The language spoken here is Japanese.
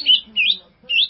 よし!